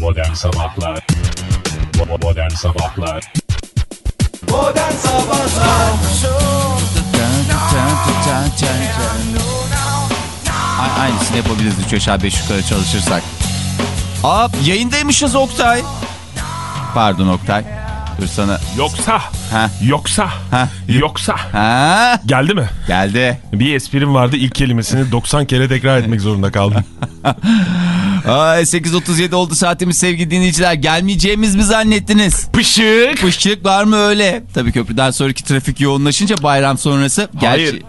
Modern Sabahlar Modern Sabahlar Modern Sabahlar Ay, aynısını yapabiliriz 3 aşağı 5 yukarı çalışırsak. Aa yayındaymışız Oktay. Pardon Oktay. Dur sana. Yoksa, Ha. yoksa, Ha. yoksa. Ha Geldi mi? geldi. Bir esprim vardı ilk kelimesini 90 kere tekrar etmek zorunda kaldım. Ay 8.37 oldu saatimiz sevgili dinleyiciler. Gelmeyeceğimiz mi zannettiniz? Pışık. Pışçık var mı öyle? Tabii köprüden sonraki trafik yoğunlaşınca bayram sonrası. Hayır. Gerçi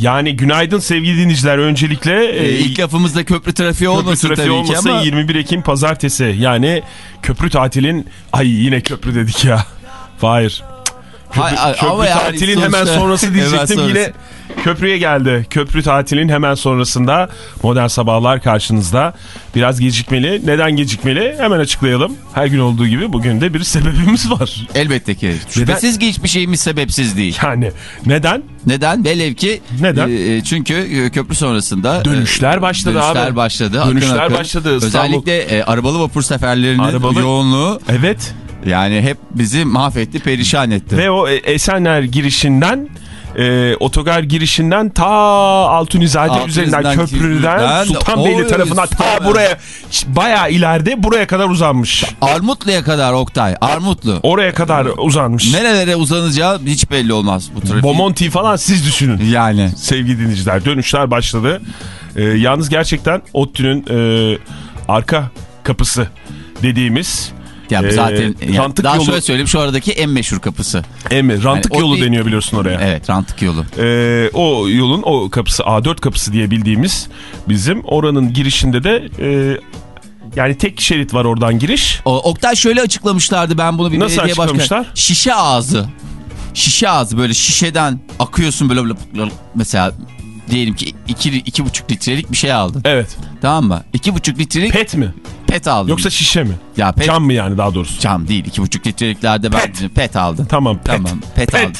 Yani günaydın sevgili dinleyiciler. Öncelikle e, e, ilk lafımızda köprü trafiği köprü olmasın trafiği tabii olmasa ki ama. 21 Ekim pazartesi. Yani köprü tatilin... Ay yine köprü dedik ya. Hayır. Köprü, köprü ama yani tatilin hemen sonrası Hemen diyecektim sonrası. yine köprüye geldi. Köprü tatilin hemen sonrasında modern sabahlar karşınızda. Biraz gecikmeli. Neden gecikmeli? Hemen açıklayalım. Her gün olduğu gibi bugün de bir sebebimiz var. Elbette ki. Şüphesiz ki hiçbir şeyimiz sebepsiz değil. Yani neden? Neden? Velev ki. Neden? e, çünkü e, köprü sonrasında. Dönüşler e, başladı dönüşler abi. başladı. Dönüşler akın akın. başladı. İstanbul- Özellikle e, arabalı vapur seferlerinin Arabalı- yoğunluğu Evet. Yani hep bizi mahvetti, perişan etti. Ve o e, Esenler girişinden e, otogar girişinden ta Altunizade Altunizade üzerinden köprüden Sultanbeyli tarafına ta buraya bayağı ileride buraya kadar uzanmış. Armutlu'ya kadar Oktay, Armutlu. Oraya kadar uzanmış. Nerelere uzanacağı hiç belli olmaz bu trafik. Bomonti falan siz düşünün. Yani. Sevgili dinleyiciler dönüşler başladı. E, yalnız gerçekten ODTÜ'nün e, arka kapısı dediğimiz Ya bu e, zaten ya, daha yolu şöyle söyleyeyim şu aradaki en meşhur kapısı. Emi, rantık Yani yolu deniyor biliyorsun oraya. Evet, rantık yolu. Ee, o yolun o kapısı A4 kapısı diye bildiğimiz bizim oranın girişinde de e, yani tek şerit var oradan giriş. O, Oktay şöyle açıklamışlardı ben bunu bir Nasıl belediye başkanı. açıklamışlar? Şişe ağzı. Şişe ağzı böyle şişeden akıyorsun böyle, böyle mesela diyelim ki 2 iki, buçuk litrelik bir şey aldın. Evet. Tamam mı? 2,5 litrelik pet, Pet mi? aldın. Yoksa şişe mi? ya pet, Cam mı yani daha doğrusu? cam değil. 2,5 litreliklerde ben Pet. pet, aldın. Tamam pet. Tamam pet, Pet. aldın.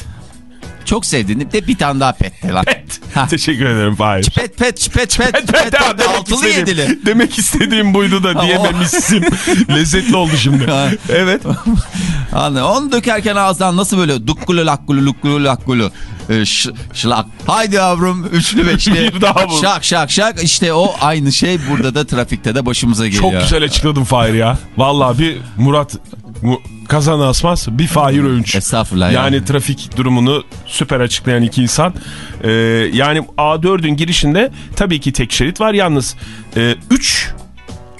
Çok sevdin de bir tane daha pet de lan. Pet. Ha. Teşekkür ederim Fahir. Pet pet pet pet pet, Pet, ha, demek altılı istediğim- yedili. Demek istediğim buydu da diyememişsin. Lezzetli oldu şimdi. Ha. evet. Onu dökerken ağızdan nasıl böyle dukkulu lakkulu lukkulu lakkulu e, şlak. Haydi yavrum üçlü beşli. Bir daha bu. Şak şak şak işte o aynı şey burada da trafikte de başımıza geliyor. Çok güzel açıkladın Fahir ya. Vallahi bir Murat mu, kazan asmaz bir Fahir Öğünç. Estağfurullah Yani yani. trafik durumunu süper açıklayan iki insan. Ee, yani A4'ün girişinde tabii ki tek şerit var. Yalnız 3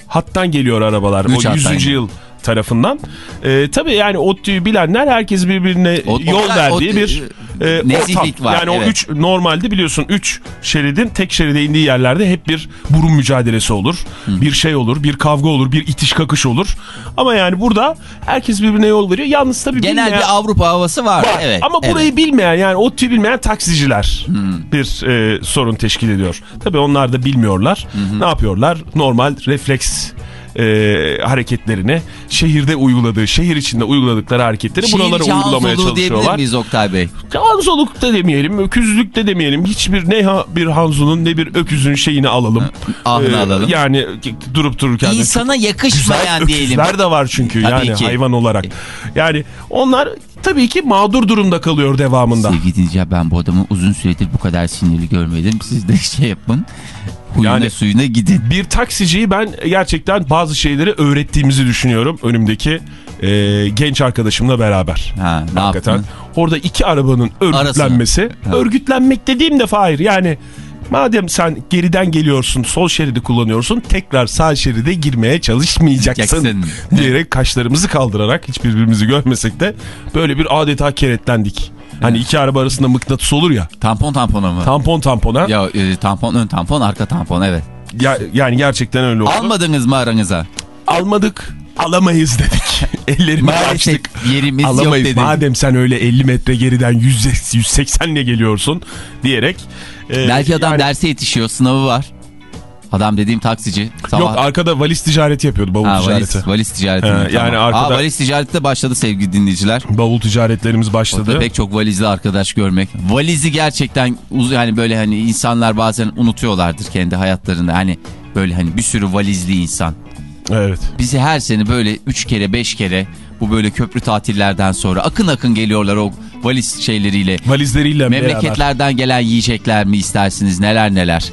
hattan geliyor arabalar. Üç o hattan 100. geliyor. yıl tarafından. Ee, tabii yani ODTÜ'yü bilenler herkes birbirine O- yol verdiği bir e, nezihlik ortam. var, Yani evet. o 3 normalde biliyorsun 3 şeridin tek şeride indiği yerlerde hep bir burun mücadelesi olur. Bir şey olur, bir kavga olur, bir itiş kakış olur. Ama yani burada herkes birbirine yol veriyor. Yalnız tabii Genel bilmeyen- bir Avrupa havası var. Var. Evet. Ama evet. burayı bilmeyen yani o tüyü bilmeyen taksiciler bir e, sorun teşkil ediyor. Tabii onlar da bilmiyorlar. Ne yapıyorlar? Normal refleks e, hareketlerini şehirde uyguladığı, şehir içinde uyguladıkları hareketleri Şehir buralara uygulamaya çalışıyorlar. miyiz Oktay Bey? Hanzoluk da demeyelim, öküzlük de demeyelim. Hiçbir ne ha- bir Hanzo'nun ne bir öküzün şeyini alalım. ahını Ee, alalım. Yani durup dururken İnsana yakışmayan güzel diyelim. öküzler de var çünkü Tabii yani ki. hayvan olarak. Yani onlar tabii ki mağdur durumda kalıyor devamında. Sevgili dinleyiciler ben bu adamı uzun süredir bu kadar sinirli görmedim. Siz de şey yapın. Huyuna Yani- suyuna gidin. Bir taksiciyi ben gerçekten bazı şeyleri öğrettiğimizi düşünüyorum önümdeki e, genç arkadaşımla beraber. Ha, ne Hakikaten. yaptın? Orada iki arabanın örgütlenmesi. Ha. Örgütlenmek dediğim de Fahir yani madem sen geriden geliyorsun sol şeridi kullanıyorsun tekrar sağ şeride girmeye çalışmayacaksın diyerek kaşlarımızı kaldırarak hiç birbirimizi görmesek de böyle bir adeta kenetlendik. Hani iki araba arasında mıknatıs olur ya Tampon tampona mı? tampon tampona ya e, tampon ön tampon arka tampon evet. ya, yani gerçekten öyle oldu. Almadınız mı aranıza? Almadık alamayız dedik. Ellerimizi Maalesef açtık. yerimiz yok Alamayız. dedik. Madem sen öyle 50 metre geriden 100, 180 ile geliyorsun diyerek. e, Belki adam yani- derse yetişiyor sınavı var. Adam dediğim taksici. Sabah... Yok arkada valiz ticareti yapıyordu bavul ha, ticareti. valiz, valiz ticareti. Mi? yani Tamam. arkada- Aa, valiz ticareti de başladı sevgili dinleyiciler. Bavul ticaretlerimiz başladı. Orada pek çok valizli arkadaş görmek. Valizi gerçekten yani böyle hani insanlar bazen unutuyorlardır kendi hayatlarında. Hani böyle hani bir sürü valizli insan. Evet. Bizi her sene böyle 3 kere 5 kere bu böyle köprü tatillerden sonra akın akın geliyorlar o valiz şeyleriyle. Valizleriyle beraber. Memleketlerden gelen yiyecekler mi istersiniz neler neler.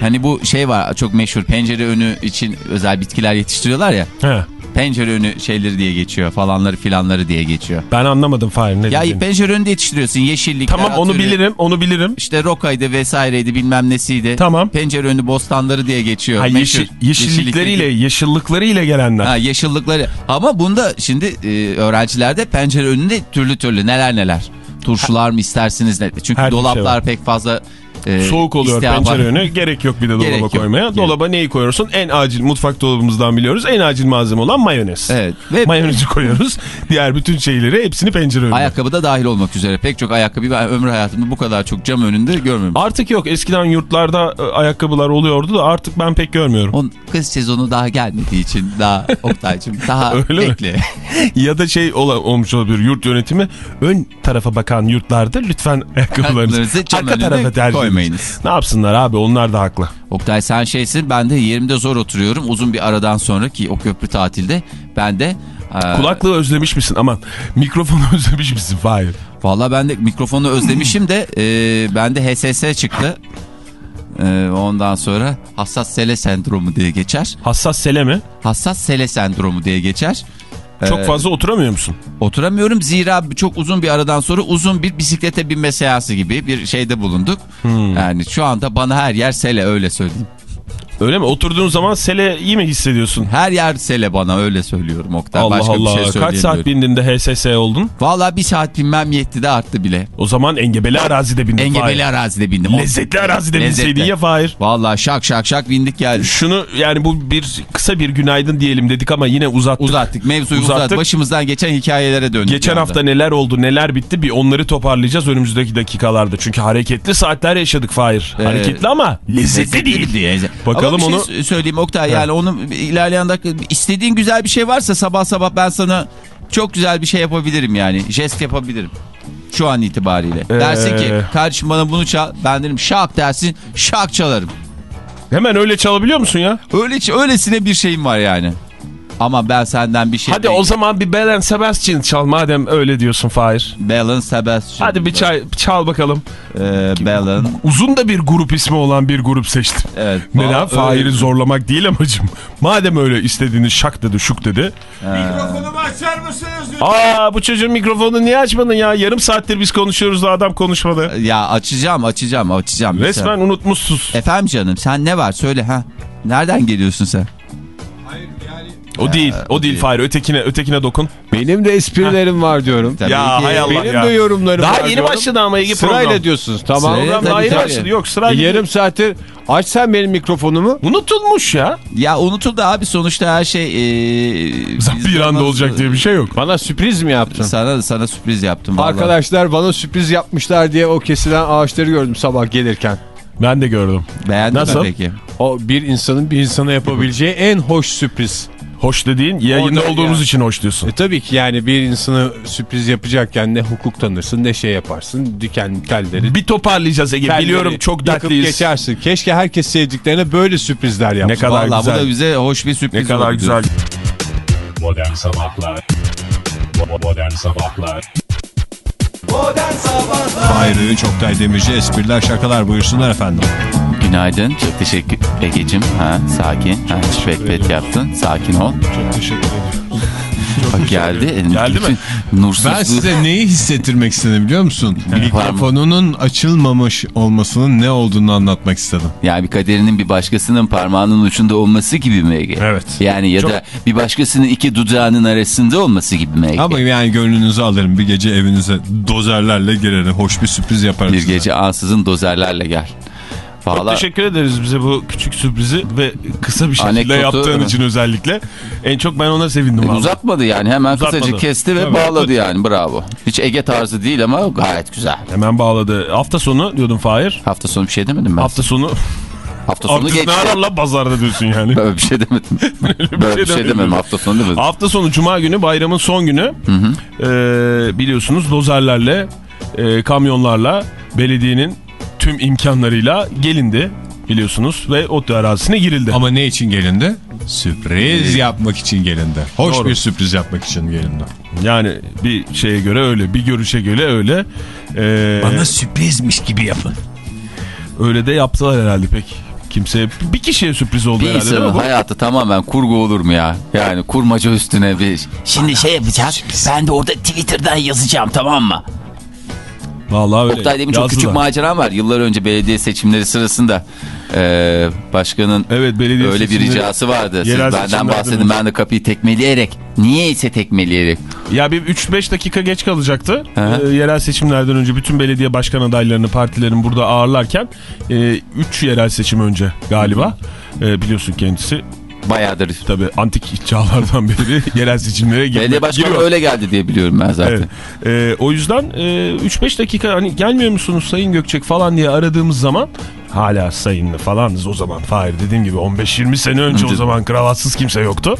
Hani bu şey var çok meşhur pencere önü için özel bitkiler yetiştiriyorlar ya. He. Pencere önü şeyleri diye geçiyor falanları filanları diye geçiyor. Ben anlamadım Fahir ne Ya dediğini. pencere önünde yetiştiriyorsun yeşillikler. Tamam onu atıyorum. bilirim onu bilirim. İşte rokaydı vesaireydi bilmem nesiydi. Tamam. Pencere önü bostanları diye geçiyor. Ha, Meşhur. yeşil, yeşillikleriyle, yeşillıklarıyla gelenler. Ha, yeşillikleri. Ama bunda şimdi e, öğrencilerde pencere önünde türlü türlü neler neler. Turşular mı istersiniz ne? Çünkü Her şey dolaplar var. pek fazla e, Soğuk oluyor isteyen pencere önü. Gerek yok bir de Gerek dolaba yok. koymaya. Gerek. Dolaba neyi koyuyorsun? En acil mutfak dolabımızdan biliyoruz. En acil malzeme olan mayonez. Evet. Ve Mayonezi koyuyoruz. Diğer bütün şeyleri hepsini pencere önüne. ayakkabı da dahil olmak üzere pek çok ayakkabı ben ömrü hayatımda bu kadar çok cam önünde görmemiştim. Artık yok. Eskiden yurtlarda e, ayakkabılar oluyordu da artık ben pek görmüyorum. On, kız sezonu daha gelmediği için daha Oktay'cığım daha Öyle mi? bekle. ya da şey ola, olmuş olabilir yurt yönetimi ön tarafa bakan yurtlarda lütfen ayakkabılarınızı arka tarafa tercih. Ediniz. Ne yapsınlar abi onlar da haklı. Oktay sen şeysin ben de yerimde zor oturuyorum uzun bir aradan sonra ki o köprü tatilde ben de e, Kulaklığı özlemiş misin? Aman mikrofonu özlemiş misin? Hayır. Valla ben de mikrofonu özlemişim de e, bende HSS çıktı. E, ondan sonra hassas sele sendromu diye geçer. Hassas sele mi? Hassas sele sendromu diye geçer. Çok fazla oturamıyor musun? Oturamıyorum zira çok uzun bir aradan sonra uzun bir bisiklete binme seansı gibi bir şeyde bulunduk. Hmm. Yani şu anda bana her yer sele öyle söyleyeyim. Öyle mi? Oturduğun zaman sele iyi mi hissediyorsun? Her yer sele bana öyle söylüyorum Oktay. Allah Başka Allah. bir şey Kaç saat bindin de HSS oldun? Valla bir saat binmem yetti de arttı bile. O zaman engebeli arazide bindin. Engebeli Fahir. arazide bindim. Lezzetli arazide Lezzetli. binseydin ya Fahir. Valla şak şak şak bindik geldik. Şunu yani bu bir kısa bir günaydın diyelim dedik ama yine uzattık. Uzattık mevzuyu Uzattık. uzattık. Başımızdan geçen hikayelere döndük. Geçen hafta neler oldu neler bitti bir onları toparlayacağız önümüzdeki dakikalarda. Çünkü hareketli saatler yaşadık Fahir. Ee, hareketli ama lezzetli değil. diye. Bakalım Ama bir onu- şey söyleyeyim Oktay yani onu ilerleyen dakika istediğin güzel bir şey varsa sabah sabah ben sana çok güzel bir şey yapabilirim yani. Jest yapabilirim. Şu an itibariyle. Ee, Dersin ki kardeşim bana bunu çal. Ben derim şak dersin şak çalarım. Hemen öyle çalabiliyor musun ya? Öyle öylesine bir şeyim var yani. Ama ben senden bir şey... Hadi o zaman bir Belen Sebastian çal madem öyle diyorsun Fahir. Balance Sebastian. Hadi bir çay, çal bakalım. Ee, Balance. Uzun da bir grup ismi olan bir grup seçtim. Evet. Neden? Fahir'i zorlamak değil amacım. Madem öyle istediğiniz şak dedi şuk dedi. Mikrofonumu açar mısınız lütfen? Aa bu çocuğun mikrofonu niye açmadın ya? Yarım saattir biz konuşuyoruz da adam konuşmadı. Ya açacağım açacağım açacağım. Resmen unutmuşsuz. Efendim canım sen ne var söyle ha. Nereden geliyorsun sen? O değil, o, o değil. Fahir. Ötekine, ötekine dokun. Benim de esprilerim var diyorum. Tabii Ya ki. hay Allah Benim ya. de yorumlarım Daha var yeni diyorum. başladı ama Ege Sırayla program. diyorsunuz tamam. Sırayla Program daha yeni tabii. başladı. Yok E, sırayla. yarım saattir aç sen benim mikrofonumu. Unutulmuş ya. Ya unutuldu abi sonuçta her şey... E, Bir anda olacak diye bir şey yok. Bana sürpriz mi yaptın? Sana sana sürpriz yaptım vallahi. Arkadaşlar bana sürpriz yapmışlar diye o kesilen ağaçları gördüm sabah gelirken. Ben de gördüm. Beğendin Nasıl? mi peki? O bir insanın bir insana yapabileceği en hoş sürpriz. Hoş dediğin yayında Orada olduğumuz ya. için hoş diyorsun. E tabii ki yani bir insana sürpriz yapacakken ne hukuk tanırsın ne şey yaparsın. Diken telleri. Bir toparlayacağız Ege. telleri Biliyorum çok dertliyiz. geçersin. Keşke herkes sevdiklerine böyle sürprizler yapsın. Ne kadar Vallahi güzel. bu da bize hoş bir Ne sürpriz kadar oldu. güzel. Modern Sabahlar Modern Sabahlar Modern Sabahlar Hayır Çoktay Demirci espriler şakalar buyursunlar efendim. Günaydın. Çok teşekkür Ege'cim. Ha, sakin. Ha, pet yaptın. Sakin ol. Çok teşekkür ederim. Bak geldi. Geldi mi? Nursuzluğu. Ben size neyi hissettirmek istedim biliyor musun? Mikrofonunun açılmamış olmasının ne olduğunu anlatmak istedim. Yani bir kaderinin bir başkasının parmağının ucunda olması gibi mi Ege? Evet. Yani ya Çok- da bir başkasının iki dudağının arasında olması gibi mi Ege? Ama yani gönlünüzü alırım bir gece evinize dozerlerle girerim. Hoş bir sürpriz yaparım bir size. gece ansızın dozerlerle gel. Çok Valla teşekkür ederiz bize bu küçük sürprizi ve kısa bir şekilde Anekdotu- yaptığın için özellikle. En çok ben ona sevindim. valla. uzatmadı yani hemen Uzatmadı. kısacık kesti ve bağladı yani bravo. Hiç Ege tarzı değil ama gayet güzel. Hemen bağladı. Hafta sonu diyordun Fahir. Hafta sonu bir şey demedim ben. Hafta sonu Hafta sonu artık geçti. ne arar lan pazarda diyorsun yani. Böyle bir şey demedim. Böyle bir şey demedim. demedim hafta sonu demedim. Hafta sonu Cuma günü bayramın son günü Ee, biliyorsunuz dozerlerle e, kamyonlarla belediyenin tüm imkanlarıyla gelindi biliyorsunuz ve ODTÜ arazisine girildi. Ama ne için gelindi? Sürpriz yapmak için gelindi. Hoş Doğru. bir sürpriz yapmak için gelindi. Yani bir şeye göre öyle, bir görüşe göre öyle. Ee, sürprizmiş gibi yapın. Öyle de yaptılar herhalde pek. Kimseye bir kişiye sürpriz oldu Bir herhalde bu? hayatı tamamen kurgu olur mu ya? Yani kurmaca üstüne bir... Şimdi şey yapacağız. Ben de orada Twitter'dan yazacağım tamam mı? Vallahi öyle. Oktay demin çok küçük maceram var. Yıllar önce belediye seçimleri sırasında e, başkanın Evet belediye öyle bir ricası vardı. Siz benden bahsedin ben de kapıyı tekmeleyerek. Niye ise tekmeleyerek. Ya bir 3-5 dakika geç kalacaktı. Ee, yerel seçimlerden önce bütün belediye başkan adaylarını partilerin burada ağırlarken 3 yerel seçim önce galiba. Ee, biliyorsun kendisi Bayağıdır. tabii antik çağlardan beri yerel seçimlere girme, Belediye başkanı giriyor. öyle geldi diye biliyorum ben zaten. Evet. Ee, o yüzden e, 3-5 dakika hani gelmiyor musunuz Sayın Gökçek falan diye aradığımız zaman hala sayınlı falanız o zaman Fahir dediğim gibi 15-20 sene önce o zaman kravatsız kimse yoktu.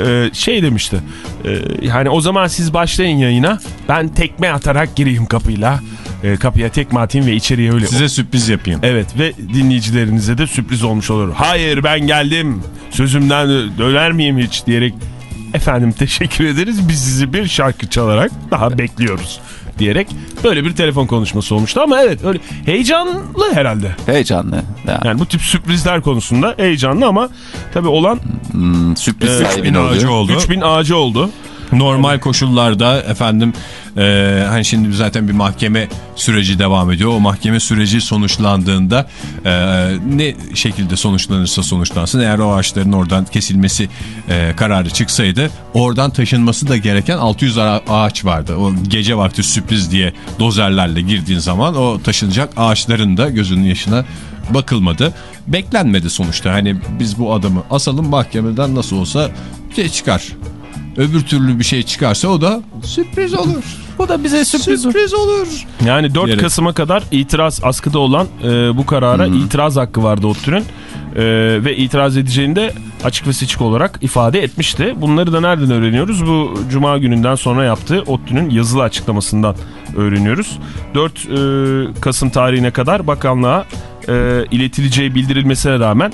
Ee, şey demişti e, yani o zaman siz başlayın yayına ben tekme atarak gireyim kapıyla E, kapıya tekme atayım ve içeriye öyle Size sürpriz yapayım. Evet ve dinleyicilerinize de sürpriz olmuş olur. Hayır ben geldim sözümden döner miyim hiç diyerek efendim teşekkür ederiz biz sizi bir şarkı çalarak daha bekliyoruz diyerek böyle bir telefon konuşması olmuştu ama evet öyle heyecanlı herhalde. Heyecanlı. Yani, Yani bu tip sürprizler konusunda heyecanlı ama tabii olan hmm, sürpriz e, sahibin 3000 ağacı oldu. 3000 ağacı oldu. Normal koşullarda efendim e, hani şimdi zaten bir mahkeme süreci devam ediyor. O mahkeme süreci sonuçlandığında e, ne şekilde sonuçlanırsa sonuçlansın eğer o ağaçların oradan kesilmesi e, kararı çıksaydı oradan taşınması da gereken 600 ağa- ağaç vardı. O gece vakti sürpriz diye dozerlerle girdiğin zaman o taşınacak ağaçların da gözünün yaşına bakılmadı. Beklenmedi sonuçta. Hani biz bu adamı asalım mahkemeden nasıl olsa şey çıkar. Öbür türlü bir şey çıkarsa o da sürpriz olur. Bu da bize sürpriz, Sürpriz olur. Yani 4 Diyerek. Kasım'a kadar itiraz askıda olan e, bu karara itiraz hakkı vardı ODTÜ'nün. E, ve itiraz edeceğini de açık ve seçik olarak ifade etmişti. Bunları da nereden öğreniyoruz? Bu Cuma gününden sonra yaptığı ODTÜ'nün yazılı açıklamasından öğreniyoruz. 4 e, Kasım tarihine kadar bakanlığa e, iletileceği bildirilmesine rağmen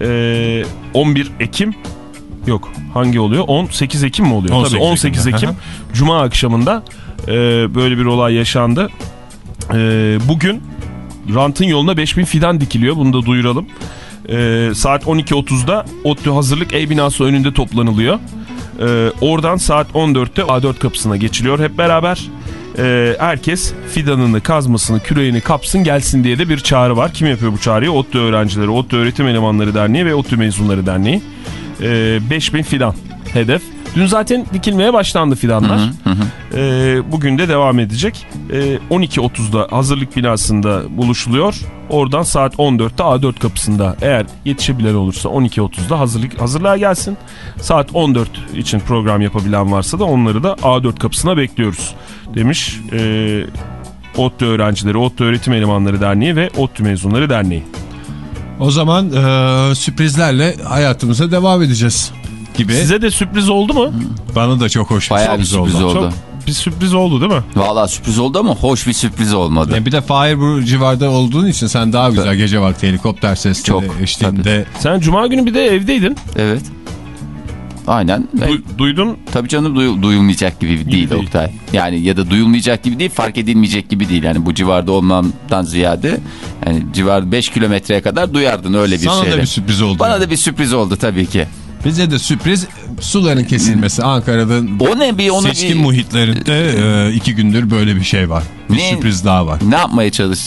e, 11 Ekim Yok hangi oluyor? 18 Ekim mi oluyor? 18 Tabii 18 Ekim'de. Ekim Aha. Cuma akşamında e, böyle bir olay yaşandı. E, bugün rantın yoluna 5000 fidan dikiliyor. Bunu da duyuralım. E, saat 12.30'da ODTÜ Hazırlık Ev binası önünde toplanılıyor. E, oradan saat 14'te A4 kapısına geçiliyor hep beraber. E, herkes fidanını, kazmasını, küreğini kapsın gelsin diye de bir çağrı var. Kim yapıyor bu çağrıyı? ODTÜ öğrencileri, ODTÜ Öğretim Elemanları Derneği ve ODTÜ Mezunları Derneği. E, 5000 fidan hedef. Dün zaten dikilmeye başlandı fidanlar. E, bugün de devam edecek. E, 12.30'da hazırlık binasında buluşuluyor. Oradan saat 14'te A4 kapısında eğer yetişebilen olursa 12.30'da hazırlık hazırlığa gelsin. Saat 14 için program yapabilen varsa da onları da A4 kapısına bekliyoruz demiş. E, ODTÜ öğrencileri, ODTÜ Öğretim Elemanları Derneği ve ODTÜ Mezunları Derneği. O zaman e, sürprizlerle hayatımıza devam edeceğiz gibi. Size de sürpriz oldu mu? Bana da çok hoş Bayağı bir sürpriz, sürpriz oldu. oldu. Çok bir sürpriz oldu değil mi? Valla sürpriz oldu ama hoş bir sürpriz olmadı. Ya bir de Fahir bu civarda olduğun için sen daha güzel gece vakti helikopter sesleri Çok, eşliğinde Sen cuma günü bir de evdeydin. Evet. Aynen. Du- duydun Tabii canım duyu- duyulmayacak gibi, değil, değil. Oktay. Yani ya da duyulmayacak gibi değil fark edilmeyecek gibi değil. Yani bu civarda olmamdan ziyade yani civar 5 kilometreye kadar duyardın öyle bir sana şeyle. da bir sürpriz oldu. Bana yani. da bir sürpriz oldu tabii ki. Bize de sürpriz suların kesilmesi Ankara'da O ne bir onu seçkin bir... muhitlerinde e, iki gündür böyle bir şey var. Bir Ne? sürpriz daha var. Ne yapmaya çalış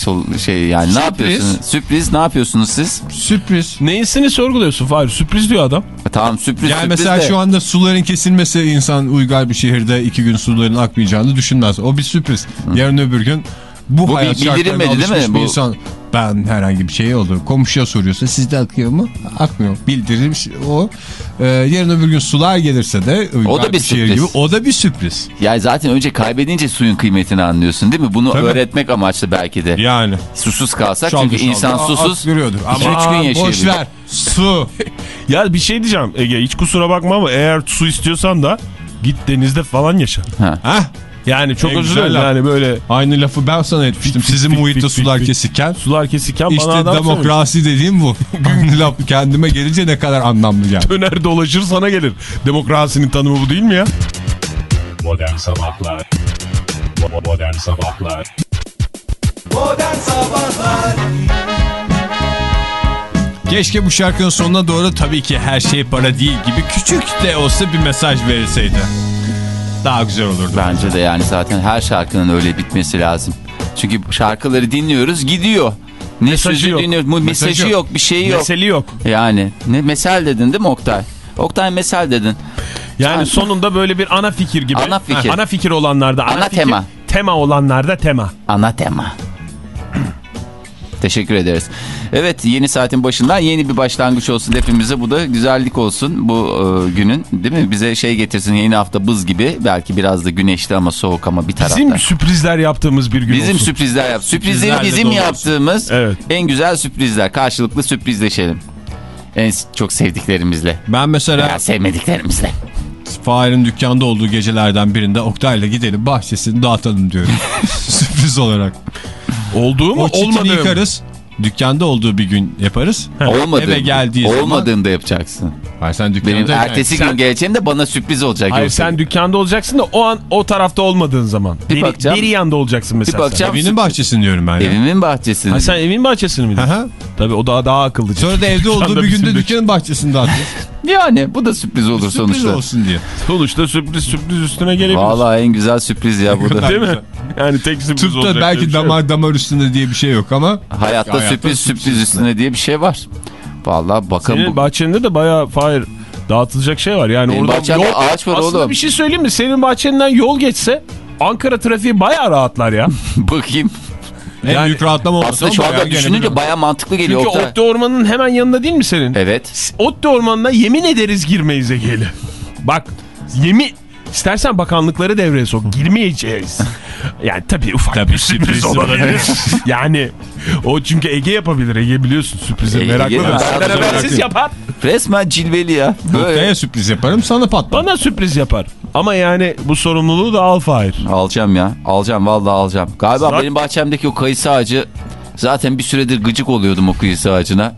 şey yani ne Sürpriz. yapıyorsunuz? Sürpriz ne yapıyorsunuz siz? Sürpriz. neyisini sorguluyorsun Fahir? Sürpriz diyor adam. Tamam sürpriz Yani sürpriz mesela de. şu anda suların kesilmesi insan uygar bir şehirde iki gün suların akmayacağını düşünmez. O bir sürpriz. Yarın öbür gün bu, Bu hayat şartlarına bildirilmedi değil mi? alışmış bir Bu- insan ben herhangi bir şey oldu. Komşuya soruyorsa sizde akıyor mu? Akmıyor. Bildirilmiş o. Ee, yarın öbür gün sular gelirse de O da bir sürpriz. gibi o da bir sürpriz. Ya zaten önce kaybedince suyun kıymetini anlıyorsun değil mi? Bunu Tabii. öğretmek amaçlı belki de. Yani. Susuz kalsak Şaldır çünkü şaldır insan ak- susuz aktırıyordur. 2-3 gün yaşayabilir. boş ver. Su. Ya bir şey diyeceğim Ege hiç kusura bakma ama eğer su istiyorsan da git denizde falan yaşa. Hah. Yani çok özür güzel dilerim yani böyle Aynı lafı ben sana etmiştim. Fik, Sizin fik, muhitte fik, sular fik. kesikken. sular kesikken bana İşte adam söylemiş. demokrasi dediğim bu. Aynı laf kendime gelince ne kadar anlamlı yani. Döner dolaşır sana gelir. Demokrasinin tanımı bu değil mi ya? Modern Sabahlar Modern Sabahlar Modern Sabahlar Keşke bu şarkının sonuna doğru tabii ki her şey para değil gibi küçük de olsa bir mesaj verilseydi. Daha güzel olurdu. Bence de yani zaten her şarkının öyle bitmesi lazım. Çünkü şarkıları dinliyoruz gidiyor. Ne Mesajı sözü yok. dinliyoruz. Mesajı, Mesajı yok. yok. bir şey yok. Mesele yok. Yani ne mesel dedin değil mi Oktay? Oktay mesel dedin. Yani Sen- sonunda böyle bir ana fikir gibi. Ana fikir. Ha, ana fikir olanlarda ana, Ana fikir, tema. Tema olanlarda tema. Ana tema. Teşekkür ederiz. Evet yeni saatin başından yeni bir başlangıç olsun hepimize. Bu da güzellik olsun bu e, günün değil mi? Bize şey getirsin yeni hafta buz gibi. Belki biraz da güneşli ama soğuk ama bir taraftan. Bizim sürprizler yaptığımız bir gün Bizim olsun. sürprizler yap. Sürprizleri bizim yaptığımız Evet. en güzel sürprizler. Karşılıklı sürprizleşelim. En çok sevdiklerimizle. Ben mesela Veya sevmediklerimizle. Fahir'in dükkanda olduğu gecelerden birinde Oktay'la gidelim bahçesini dağıtalım diyorum. Sürpriz olarak. Olduğu mu olmadığı mı? yıkarız. Dükkanda olduğu bir gün yaparız. Olmadığında, Eve geldiği zaman- olmadığında yapacaksın. Hayır sen dükkanda... Benim ertesi Sen- gün geleceğim de bana sürpriz olacak. Hayır yoksa. sen dükkanda olacaksın da o an o tarafta olmadığın zaman. Bir bakacağım. beri yanda olacaksın mesela. Bir bakacağım. Evinin bahçesini diyorum ben. Evimin bahçesinde. Ha, sen evin bahçesini mi? Aha. Tabii o daha daha akıllıca. Sonra da evde olduğu bir günde dükkanın bahçesini dağıtıyoruz. Yani bu da sürpriz olur Sürpriz sonuçta. olsun diye. Sonuçta sürpriz sürpriz üstüne gelebilir. Vallahi en güzel sürpriz ya bu da. Değil mi? Yani tek sürpriz Tıpta olacak belki şey damar damar üstünde diye bir şey yok ama. Hayatta Hayatta sürpriz sürpriz sürpriz üstüne diye bir şey var. Vallahi bakın Senin bu. bahçende de bayağı Fahir dağıtılacak şey var. Yani Benim bahçemde yol, ağaç var Aslında oğlum. bir şey söyleyeyim mi? Senin bahçenden yol geçse Ankara trafiği bayağı rahatlar ya. bakayım. En Yani büyük rahatlama olmasa Aslında şu anda düşününce baya mantıklı geliyor. Çünkü Oktay. Otlu Ormanı'nın hemen yanında değil mi senin? Evet. Otlu Ormanı'na yemin ederiz girmeyiz Ege'yle. Bak yemin... İstersen bakanlıkları devreye sok. Girmeyeceğiz. Yani tabii ufak Tabii bir sürpriz sürpriz olabilir. yani o çünkü Ege yapabilir. Ege biliyorsun sürprizi Ege- meraklıdır. Ege- Senden Ben- habersiz yapar. Resmen cilveli ya. Böyle. Oktay'a sürpriz yaparım sana patlar. Bana sürpriz yapar. Ama yani bu sorumluluğu da al Fahir. Alacağım ya. Alacağım vallahi alacağım. Galiba Zaten- benim bahçemdeki o kayısı ağacı zaten bir süredir gıcık oluyordum o kayısı ağacına.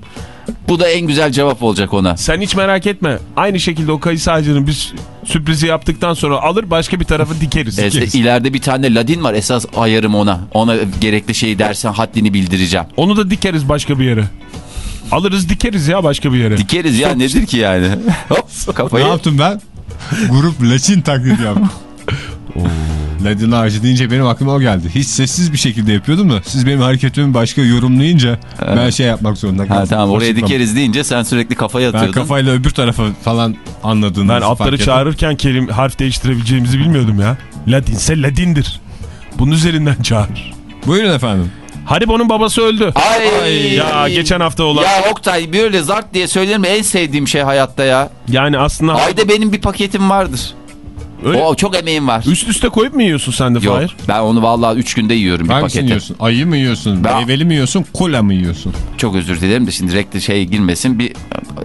Bu da en güzel cevap olacak ona. Sen hiç merak etme. Aynı şekilde o kayısı ağacının bir sürprizi yaptıktan sonra alır başka bir tarafa dikeriz. E, Dikeriz. ileride bir tane ladin var esas ayarım ona. Ona gerekli şeyi dersen haddini bildireceğim. Onu da dikeriz başka bir yere. Alırız dikeriz ya başka bir yere. Dikeriz ya nedir ki yani? Hop Ne kafayı. yaptım ben? Grup Laçin taklidi yaptım. Ladin ağacı deyince benim aklıma o geldi. Hiç sessiz bir şekilde yapıyordum da siz benim hareketimi başka yorumlayınca ben şey yapmak zorunda kaldım. Ha, tamam oraya dikeriz deyince sen sürekli kafaya Ben atıyordun. kafayla öbür tarafa falan anladığınızı Ben atları çağırırken kelim harf değiştirebileceğimizi bilmiyordum ya. Ladinse Ladindir. Bunun üzerinden çağır. Buyurun efendim. Haribo'nun babası öldü. Ay. Ya geçen hafta olan. Ya Oktay böyle zart diye söylerim en sevdiğim şey hayatta ya. Yani aslında Ayda benim bir paketim vardır. Öyle- O çok emeğim var. üst üste koyup mu yiyorsun sen de Yok Fahir? ben onu vallahi 3 günde yiyorum bir Hangisini paketi. yiyorsun? Ayı mı yiyorsun? Ben- Meyveli mi yiyorsun? Kola mı yiyorsun? Çok özür dilerim de şimdi renkli şey girmesin. Bir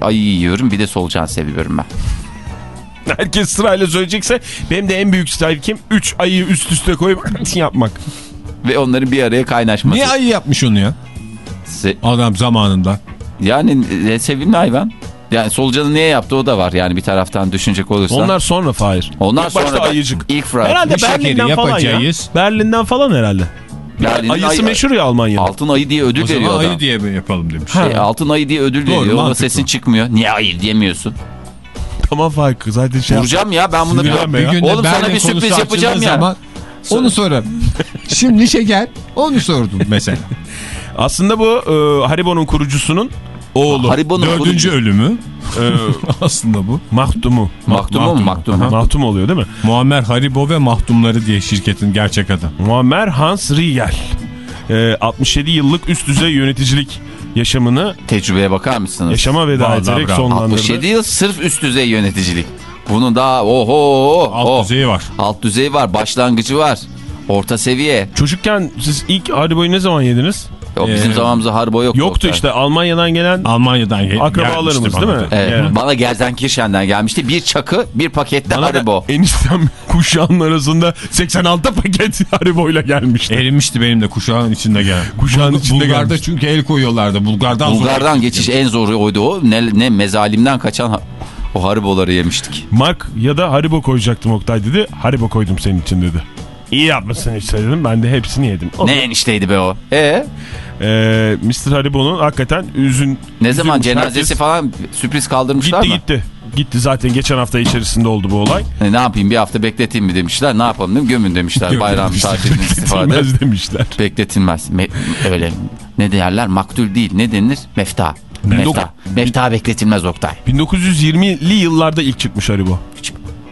ayı yiyorum bir de solucan seviyorum ben. Herkes sırayla söyleyecekse benim de en büyük sevkim 3 ayıyı üst üste koyup yapmak. Ve onların bir araya kaynaşması. Niye ayı yapmış onu ya? Se- Adam zamanında. yani e, sevimli hayvan. Yani solucanı niye yaptı o da var yani bir taraftan düşünecek olursa. Onlar sonra Fahir. Onlar İlk başta sonra ayıcık. ilk fry. Herhalde Bu Berlin'den falan ya. yapacağız. Berlin'den falan herhalde. Berlin'in Ayısı ayı- meşhur ya Almanya'da. Altın ayı diye ödül veriyor adam. ayı diye mi yapalım demiş. Şey, altın ayı diye ödül Doğru, veriyor. Ama sesin çıkmıyor. Niye ayı diyemiyorsun? Tamam Fahir zaten şey Vuracağım ya ben bunu bir... ya. gün Oğlum sana bir sürpriz yapacağım ya. Zaman onu sorarım. Şimdi şeker onu sordum mesela. Aslında bu e, Haribo'nun kurucusunun oğlu. Haribo'nun Dördüncü kurucu- ölümü e, aslında bu. Mahtumu. Mahtumu mu? Mahtum. Mahtumu. Aha. Mahtum oluyor değil mi? Muammer Haribo ve Mahtumları diye şirketin gerçek adı. Muammer Hans Riegel. E, 67 yıllık üst düzey yöneticilik yaşamını Tecrübeye bakar mısınız? yaşama veda Vallahi ederek bravo. sonlandırdı. 67 yıl sırf üst düzey yöneticilik. Bunun daha oho Alt oh. düzeyi var. Alt düzey var, başlangıcı var. Orta seviye. Çocukken siz ilk Haribo'yu ne zaman yediniz? O bizim Ee, zamanımızda Haribo yoktu. Yoktu Oktay. işte Almanya'dan gelen Almanya'dan gel akrabalarımız gelmişti değil mi? Evet, Yani. Bana Gelsenkirchen'den gelmişti. Bir çakı, bir Bana da Haribo. eniştem kuşağın arasında 86 paket Haribo'yla gelmişti. Erimişti benim de kuşağın içinde gelen. Kuşağın içinde Bulgar'da gelmiş. çünkü el koyuyorlardı. Bulgar'dan Bulgar'dan geçiş en zoru oydu o. Ne, ne mezalimden kaçan o Haribo'ları yemiştik. Mark ya da Haribo koyacaktım Oktay dedi. Haribo koydum senin için dedi. İyi yapmışsın işte dedim. Ben de hepsini yedim. O Ne enişteydi be o. E Ee, Mr. Haribo'nun hakikaten üzün... ne zaman cenazesi herkes. falan sürpriz kaldırmışlar Gitti mı? gitti. Gitti zaten geçen hafta içerisinde oldu bu olay. E, ne yapayım bir hafta bekleteyim mi demişler. Ne yapalım dedim gömün demişler. Bayram tatilinin istifade. Bilmez demişler. Bekletilmez. Me- öyle ne derler? Maktul değil. Ne denir? Mefta. Mefta. Mefta bekletilmez Oktay. 1920'li yıllarda ilk çıkmış Haribo.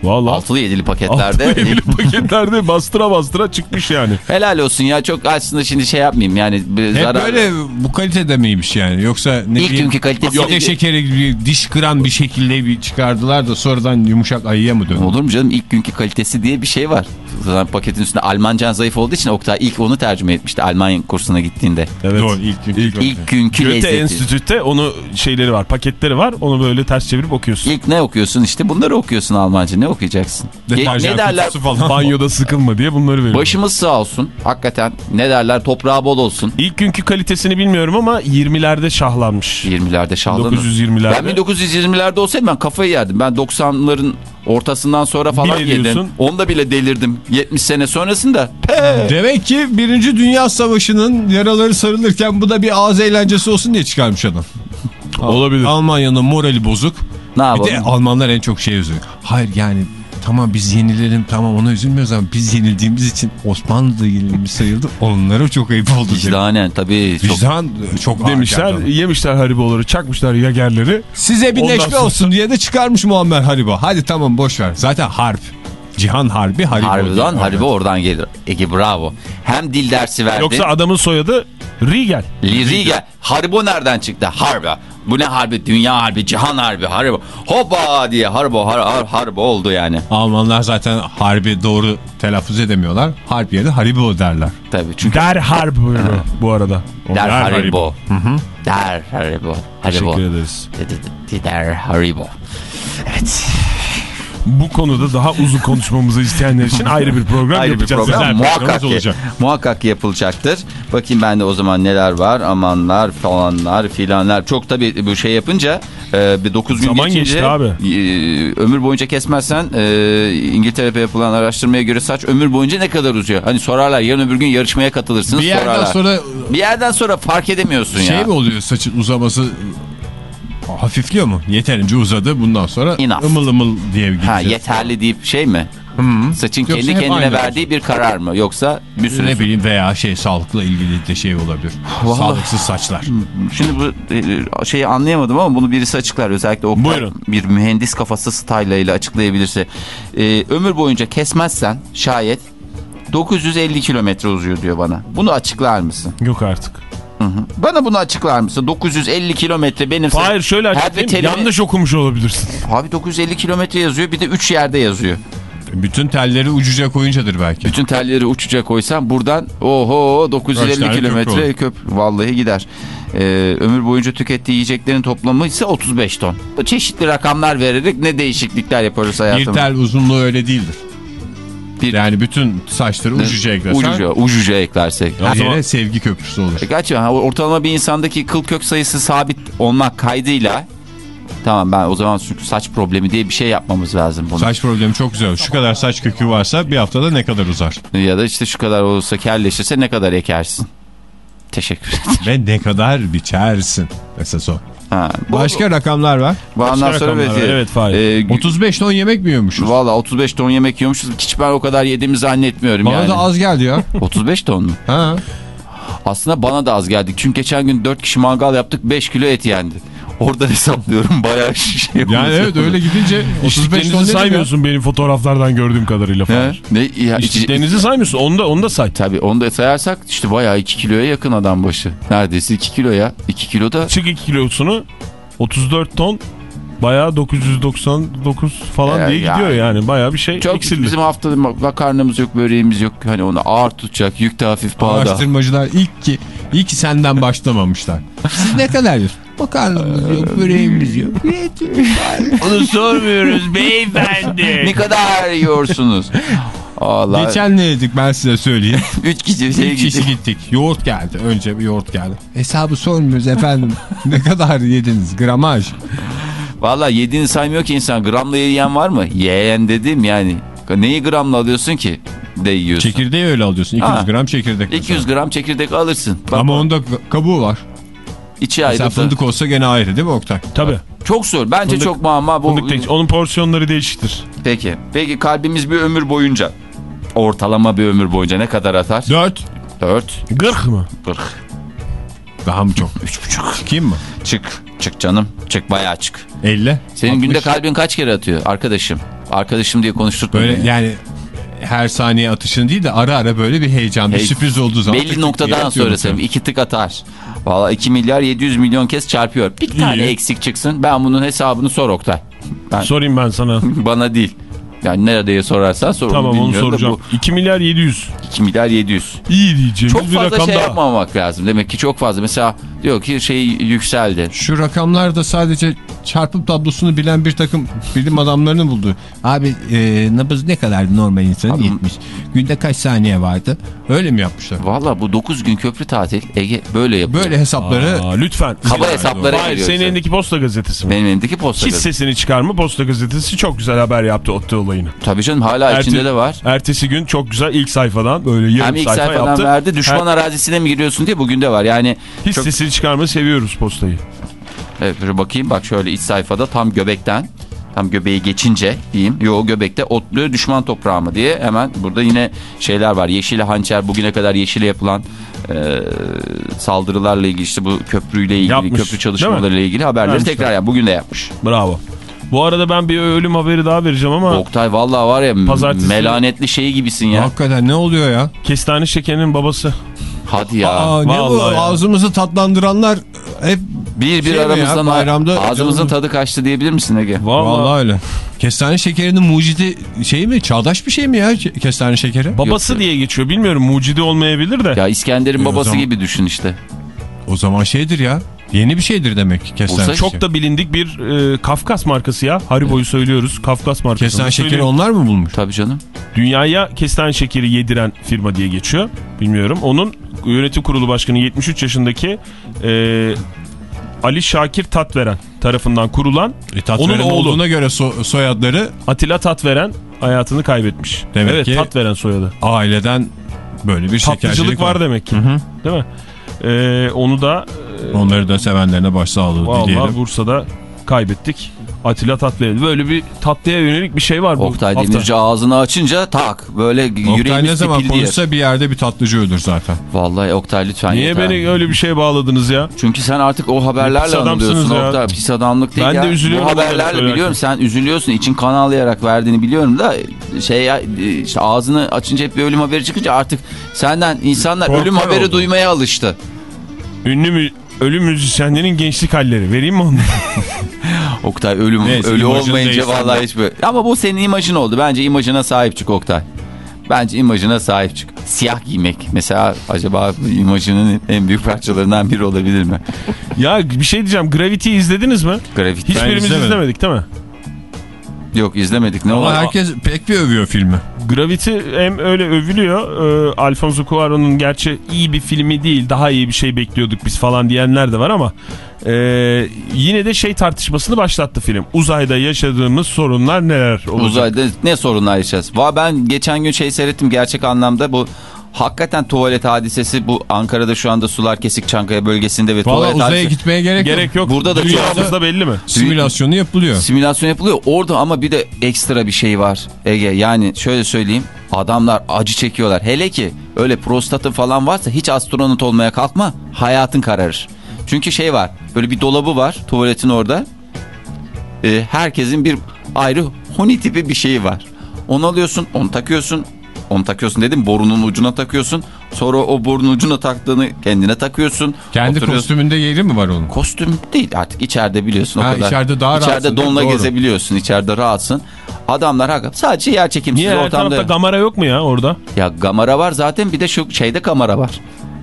Vallahi. Altılı yedili paketlerde. Altılı evli paketlerde bastıra bastıra çıkmış yani. Helal olsun ya çok aslında şimdi şey yapmayayım yani. bir Hep zarar- böyle bu kalitede miymiş yani? Yoksa ne İlk bileyim, günkü kalitesi- Yok ne şekeri gibi diş kıran bir şekilde bir çıkardılar da sonradan yumuşak ayıya mı döndü? Olur mu canım ilk günkü kalitesi diye bir şey var. Zaten paketin üstünde Almancan zayıf olduğu için Oktay ilk onu tercüme etmişti Almanya kursuna gittiğinde. Evet. Doğru ilk günkü. İlk- İlk günkü Göte lezzeti. Enstitü'te onu şeyleri var, paketleri var. Onu böyle ters çevirip okuyorsun. İlk ne okuyorsun işte bunları okuyorsun Almanca ne okuyacaksın? Deterjan ne derler? falan. Banyoda sıkılma diye bunları veriyor. Başımız sağ olsun hakikaten ne derler toprağı bol olsun. İlk günkü kalitesini bilmiyorum ama 20'lerde şahlanmış. 20'lerde şahlanır. 1920'lerde. Ben 1920'lerde olsaydım ben kafayı yerdim. Ben 90'ların ortasından sonra falan Bile diyorsun. Onda bile delirdim. 70 sene sonrasında. Demek ki Birinci Dünya Savaşı'nın yaraları sarılırken bu da bir ağız eğlencesi olsun diye çıkarmış adam. Olabilir. Almanya'nın morali bozuk. Ne Bir yapalım? de Almanlar en çok şey üzülüyor. Hayır yani tamam biz yenilelim tamam ona üzülmüyoruz ama biz yenildiğimiz için Osmanlı da yenilmiş sayıldı. Onlara çok ayıp oldu. Vicdanen tabii. Çok... Vicdan çok Demişler, geldi. yemişler Haribo'ları, çakmışlar yagerleri. Size bir Ondan neşve sonra- olsun diye de çıkarmış Muammer Haribo. Hadi tamam boş ver. Zaten harp. Cihan Harbi Haribo. Harbiden. Haribo oradan gelir. Ege bravo. Hem dil dersi verdi. Yoksa adamın soyadı Riegel. Riga. Haribo nereden çıktı? Harbi. Bu ne harbi? Dünya harbi, cihan harbi, Haribo. Hoppa diye Haribo, har, har, Haribo oldu yani. Almanlar zaten harbi doğru telaffuz edemiyorlar. Harp yerine Haribo derler. Tabii çünkü Der Harb bu arada. O der Haribo. Der Haribo. Haribo. Teşekkür ederiz. De- de- de- Der Haribo. Evet. Bu konuda daha uzun konuşmamızı isteyenler için ayrı bir program Ayrı bir yapacağız. program Özel muhakkak olacak. muhakkak yapılacaktır. Bakayım ben de o zaman neler var amanlar falanlar filanlar. Çok tabii bu şey yapınca e, bir 9 gün Zaman geçince geçti abi. e, ömür boyunca kesmezsen e, İngiltere'de yapılan araştırmaya göre saç ömür boyunca ne kadar uzuyor? Hani sorarlar yarın öbür gün yarışmaya katılırsınız Bir yerden sorarlar. sonra Bir yerden sonra fark edemiyorsun şey ya. mi oluyor saçın uzaması hafifliyor mu? Yeterince uzadı bundan sonra Enough. ımıl ımıl diye gideceğiz. Ha yeterli deyip şey mi? Saçın Yoksa kendi kendine aynı verdiği bir karar mı? Yoksa bir süre Ne bileyim veya şey sağlıkla ilgili de şey olabilir. Vallahi- Sağlıksız saçlar. Şimdi bu e, şeyi anlayamadım ama bunu birisi açıklar. Özellikle o Buyurun. bir mühendis kafası style ile açıklayabilirse. E, ömür boyunca kesmezsen şayet 950 kilometre uzuyor diyor bana. Bunu açıklar mısın? Yok artık. Bana bunu açıklar mısın? 950 kilometre benim... Hayır şöyle bir açıklayayım. Yanlış okumuş olabilirsin. Abi 950 kilometre yazıyor bir de 3 yerde yazıyor. Bütün telleri ucuca koyuncadır belki. Bütün telleri uçuca koysam buradan oho Kaç 950 tane kilometre köprü vallahi gider. Ee, ömür boyunca tükettiği yiyeceklerin toplamı ise 35 ton. Bu çeşitli rakamlar vererek ne değişiklikler yaparız Bir hayatımda. tel uzunluğu öyle değildir. Bir- Yani bütün saçları ucuca eklersen Ucuca, ucuca eklersek. her yere sevgi köprüsü olur. E, Gerçi ha, ortalama bir insandaki kıl kök sayısı sabit olmak kaydıyla tamam ben o zaman çünkü saç problemi diye bir şey yapmamız lazım bunu. Saç problemi çok güzel. Şu kadar saç kökü varsa bir haftada ne kadar uzar? Ya da işte şu kadar olursa kelleşirse ne kadar ekersin. Teşekkür ederim. Ve ne kadar biçersin? Esas o. Ha, bu, Başka rakamlar var. bu ondan Başka sonra rakamlar var. Evet, Fahir. e, 35 ton yemek mi yiyormuşuz? Valla 35 ton yemek yiyormuşuz. Hiç ben o kadar yediğimi zannetmiyorum Bana yani. da az geldi ya. 35 ton mu? ha. Aslında bana da az geldi. Çünkü geçen gün 4 kişi mangal yaptık 5 kilo et yendi. Oradan hesaplıyorum bayağı şey Yani olmuş. evet öyle gidince 35 ton dedim ya. saymıyorsun benim fotoğraflardan gördüğüm kadarıyla He? Fahir. Ne? Ya, İçtiklerinizi saymıyorsun. Onu da, onu da say. Tabii onu da sayarsak işte bayağı 2 kiloya yakın adam başı. Neredeyse 2 kilo ya. 2 kilo da Çık 2 kilosunu 34 ton bayağı 999 falan Ee, diye yani. gidiyor yani. Bayağı bir şey çok eksildi. bizim haftada makarnamız yok, böreğimiz yok. Hani onu ağır tutacak, yük de hafif pahada. Araştırmacılar ilk ki İyi ki senden başlamamışlar. Siz ne kadar yiyorsunuz? Makarnamız yok, böreğimiz yok. Onu sormuyoruz beyefendi. ne kadar yiyorsunuz? Allah. Geçen ne yedik ben size söyleyeyim. Üç kişi şey İlk kişi gitti. gittik. Yoğurt geldi. Önce bir yoğurt geldi. Hesabı sormuyoruz efendim. ne kadar yediniz? Gramaj. Valla yediğini saymıyor ki insan. Gramla yiyen var mı? Yeğen dedim yani. Neyi gramla alıyorsun ki de yiyorsun? Çekirdeği öyle alıyorsun. 200 Ha. gram çekirdek. 200 gram çekirdek alırsın. Bak, Ama onda kabuğu var. İçi Mesela ayrı. fındık olsa gene ayrı değil mi Oktay? Tabii. Çok zor. Bence Fındık- çok muamma. Bu... Fındık tek- onun porsiyonları değişiktir. Peki. Peki kalbimiz bir ömür boyunca ortalama bir ömür boyunca ne kadar atar? 4. 4. Gırk mı? 40. Daha mı çok? 3,5. Kim mi? Çık. Çık canım. Çık bayağı çık. 50. Senin 60. günde kalbin kaç kere atıyor arkadaşım? Arkadaşım diye konuşturtma. Böyle beni. yani her saniye atışın değil de ara ara böyle bir heyecan, bir Hey, sürpriz olduğu zaman. Belli noktadan sonra tabii. iki tık atar. Valla 2 milyar 700 milyon kez çarpıyor. Bir tane eksik çıksın. Ben bunun hesabını sor Oktay. Ben, Sorayım ben sana. bana değil. Yani nereye sorarsan sor. tamam onu bilmiyorum da soracağım. Bu 2 milyar 700. 2 milyar 700. İyi diyeceğimiz Çok bir fazla şey daha. yapmamak lazım. Demek ki çok fazla. Mesela diyor ki şey yükseldi. Şu rakamlarda sadece çarpım tablosunu bilen bir takım bilim adamlarını buldu. Abi e, nabız ne kadar normal insanın? Abi- 70. Günde kaç saniye vardı? Öyle mi yapmışlar? Valla bu 9 gün köprü tatil Ege böyle yapıyor. Böyle hesapları Aa, lütfen. Kaba hesaplara Hayır geliyor. senin elindeki posta gazetesi mi? Benim elimdeki posta Hiç gazetesi. sesini çıkarma posta gazetesi çok güzel haber yaptı Otte olayını. Tabii canım hala Ertesi- içinde de var. Ertesi gün çok güzel ilk sayfadan böyle yarım Hem ilk sayfa sayfadan yaptı. verdi düşman Her- arazisine mi giriyorsun diye bugün de var. Yani Hiç çok- çıkarmayı seviyoruz postayı. Evet bakayım bak şöyle iç sayfada tam göbekten tam göbeği geçince diyeyim. Yo göbekte otlu düşman toprağı mı diye hemen burada yine şeyler var. Yeşile hançer bugüne kadar yeşile yapılan e, saldırılarla ilgili işte bu köprüyle ilgili Yapmış, köprü çalışmalarıyla ilgili haberleri tekrar yani bugün de yapmış. Bravo. Bu arada ben bir ölüm haberi daha vereceğim ama Oktay vallahi var ya Pazartesi- melanetli şeyi gibisin ya. hakikaten ne oluyor ya? kestane şekerinin babası. Hadi ya. Aa, ne bu vallahi ya. ağzımızı tatlandıranlar hep bir bir şey mi ya, aramızdan bayramda ağzımızın canım- tadı kaçtı diyebilir misin Ege? Vallahi. Vallahi öyle. Kestane şekerinin mucidi şey mi? Çağdaş bir şey mi ya ke- kestane şekeri? Babası Yok. diye geçiyor. Bilmiyorum mucidi olmayabilir de. Ya İskender'in E, babası zaman- gibi düşün işte. O zaman şeydir ya. Yeni bir şeydir demek ki kestane şekeri. Çok da bilindik bir e, Kafkas markası ya. Haribo'yu söylüyoruz. Kafkas markası. Kestane şekeri onlar mı bulmuş? Tabii canım. Dünyaya kestane şekeri yediren firma diye geçiyor. Bilmiyorum. Onun yönetim kurulu başkanı 73 yaşındaki e, Ali Şakir Tatveren tarafından kurulan E, tat Onun oğlu. olduğuna göre so- soyadları Atilla Tatveren hayatını kaybetmiş. Demek evet ki- Tatveren soyadı. aileden böyle bir şekercilik Tatlıcılık var demek ki. Değil mi? E, onu da Onları da sevenlerine başsağlığı Vallahi dileyelim. Bursa'da kaybettik. Atilla Tatveren. Böyle bir tatlıya yönelik bir şey var bu Oktay hafta. Demirci ağzını açınca tak böyle Oktay yüreğimiz ne zaman konuşsa bir yerde bir tatlıcı ölür zaten. Vallahi Oktay lütfen Niye yeter. beni öyle bir şeye bağladınız ya? Çünkü sen artık o haberlerle anılıyorsun ya. Oktay. Pis adamlık değil Ben ya. de üzülüyorum Bu haberlerle biliyorum sen üzülüyorsun. için kan ağlayarak verdiğini biliyorum da şey işte ağzını açınca hep bir ölüm haberi çıkınca artık senden insanlar Korkar ölüm haberi oldu. duymaya alıştı. Ünlü mü ölü müzisyenlerin gençlik halleri. Vereyim mi onu? Oktay ölüm Neyse, ölü olmayınca vallahi hiçbir. Ama bu senin imajın oldu. Bence imajına sahip çık Oktay. Bence imajına sahip çık. Siyah giymek mesela acaba imajının en büyük parçalarından biri olabilir mi? ya bir şey diyeceğim. Gravity'yi izlediniz mi? Gravity. Hiçbirimiz izlemedik değil mi? Yok izlemedik ne Ama oldu? herkes pek bir övüyor filmi. Gravity hem öyle övülüyor. E, Alfonso Cuarón'un gerçi iyi bir filmi değil. Daha iyi bir şey bekliyorduk biz falan diyenler de var ama e, yine de şey tartışmasını başlattı film. Uzayda yaşadığımız sorunlar neler olacak? Uzayda ne sorunlar yaşayacağız? Va ben geçen gün şey seyrettim gerçek anlamda bu hakikaten tuvalet hadisesi bu Ankara'da şu anda sular kesik Çankaya bölgesinde ve Valla tuvalet uzaya hadisesi gitmeye gerek, Gerek yok. yok. Burada da Dünyamızda belli mi? Simülasyonu yapılıyor. simülasyon yapılıyor. Orada ama bir de ekstra bir şey var Ege. Yani şöyle söyleyeyim. Adamlar acı çekiyorlar. Hele ki öyle prostatın falan varsa hiç astronot olmaya kalkma. Hayatın kararır. Çünkü şey var. Böyle bir dolabı var tuvaletin orada. Ee, herkesin bir ayrı honi tipi bir şeyi var. Onu alıyorsun, onu takıyorsun. Onu takıyorsun dedim borunun ucuna takıyorsun. Sonra o borunun ucuna taktığını kendine takıyorsun. Kendi kostümünde yeri mi var onun? Kostüm değil artık içeride biliyorsun Ha, o kadar. içeride daha İçeride rahatsın, donla doğru. gezebiliyorsun içeride rahatsın. Adamlar hakikaten sadece yer çekimsiz Niye her ortamda. tarafta kamera yok mu ya orada? Ya kamera var zaten bir de şu şeyde kamera var.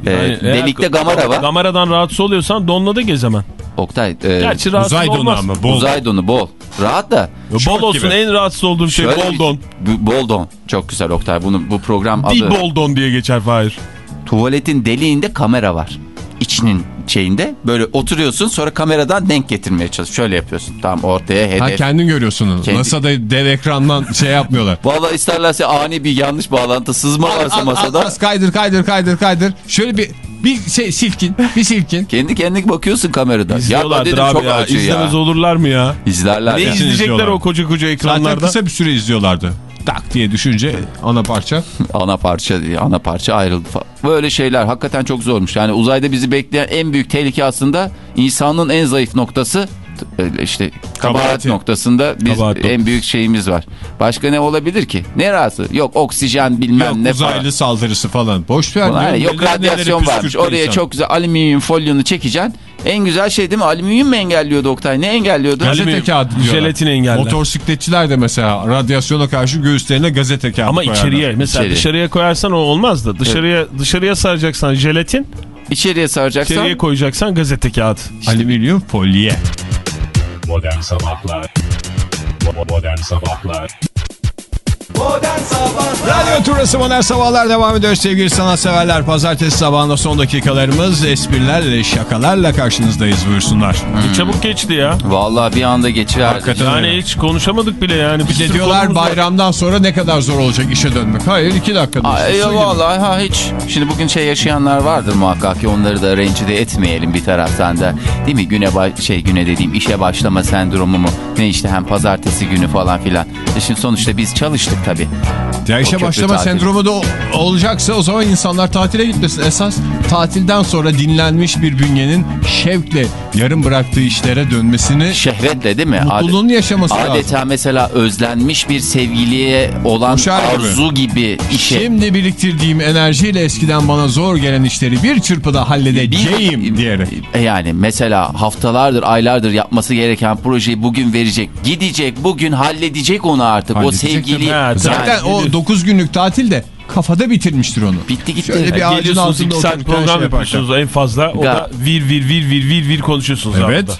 Ee, Yani delikte gamara var. Gamaradan rahatsız oluyorsan donla da gez hemen. Oktay e, Gerçi rahatsız Uzay donu olmaz. ama bol. uzay donu bol. Rahat da. Bol Şort olsun gibi. en rahatsız olduğum şey Şöyle bol don. Bol don. Çok güzel Oktay. Bunu, bu program Dil adı. bol don diye geçer Fahir. Tuvaletin deliğinde kamera var. İçinin şeyinde böyle oturuyorsun sonra kameradan denk getirmeye çalış. Şöyle yapıyorsun. Tam ortaya hedef. Ha kendin görüyorsun. Kendi- NASA'da dev ekrandan şey yapmıyorlar. Valla isterlerse ani bir yanlış bağlantı sızma varsa masada. Az kaydır kaydır kaydır kaydır. Şöyle bir bir şey silkin bir silkin. Kendi kendine bakıyorsun kameradan. İzliyorlardır dedim, abi çok ya. İzlemez ya. olurlar mı ya? İzlerler Ne ya. izleyecekler izliyorlar. o koca koca Zaten ekranlarda? kısa bir süre izliyorlardı. Tak diye düşünce ana parça. ana parça ana parça ayrıldı falan. Böyle şeyler hakikaten çok zormuş. Yani uzayda bizi bekleyen en büyük tehlike aslında insanın en zayıf noktası öyle işte kabahat Kabahati. noktasında biz Kabahat en büyük şeyimiz var. Başka ne olabilir ki? Ne rahatsız? Yok oksijen bilmem Yok ne uzaylı falan. saldırısı falan. Boş ver. Diyorum. yok radyasyon varmış. Oraya insan. çok güzel alüminyum folyonu çekeceksin. En güzel şey değil mi? Alüminyum mu engelliyordu Oktay? Ne engelliyordu? Gazete kağıdı diyorlar. jelatin engeller. Motosikletçiler de mesela radyasyona karşı göğüslerine gazete kağıdı Ama koyarlar. içeriye mesela İçeri. dışarıya koyarsan o olmaz da dışarıya dışarıya saracaksan jelatin, İçeriye saracaksan içeriye koyacaksan gazete kağıt. Alüminyum folye. Modern Sabahlar Modern Sabahlar Modern Sabahlar Radyo turası modern sabahlar devam ediyor sevgili sanatseverler. Pazartesi sabahında son dakikalarımız esprilerle şakalarla karşınızdayız buyursunlar. E, Çabuk geçti ya. vallahi bir anda geçiverdi. Hakikaten Yani öyle. hiç konuşamadık bile yani. Bir de diyorlar konumuz var. bayramdan sonra ne kadar zor olacak işe dönmek. Hayır iki dakikada. Ay, işte, gibi. vallahi ha hiç. Şimdi bugün şey yaşayanlar vardır muhakkak ki onları da rencide etmeyelim bir taraftan da. Değil mi? Güne şey güne dediğim işe başlama sendromu mu? Ne işte hem pazartesi günü falan filan. E Şimdi sonuçta biz çalıştık tabii. Ya işe başlama sendromu da olacaksa o zaman insanlar tatile gitmesin. Esas tatilden sonra dinlenmiş bir bünyenin şevkle yarım bıraktığı işlere dönmesini Şehvetle değil mi? mutluluğunu yaşaması lazım. Adeta mesela özlenmiş bir sevgiliye olan gibi. arzu gibi işe. Şimdi biriktirdiğim enerjiyle eskiden bana zor gelen işleri bir çırpıda halledeceğim diyerek. E Yani mesela haftalardır, aylardır yapması gereken projeyi bugün verecek. Gidecek, bugün halledecek onu artık. Halledecek o sevgili. Zaten Yani o 9 günlük tatil de kafada bitirmiştir onu. bitti gitti. Şöyle bir ağacın altında saat program şey yapıyorsunuz en fazla. O da vir vir vir vir vir vir konuşuyorsunuz. Evet. arada.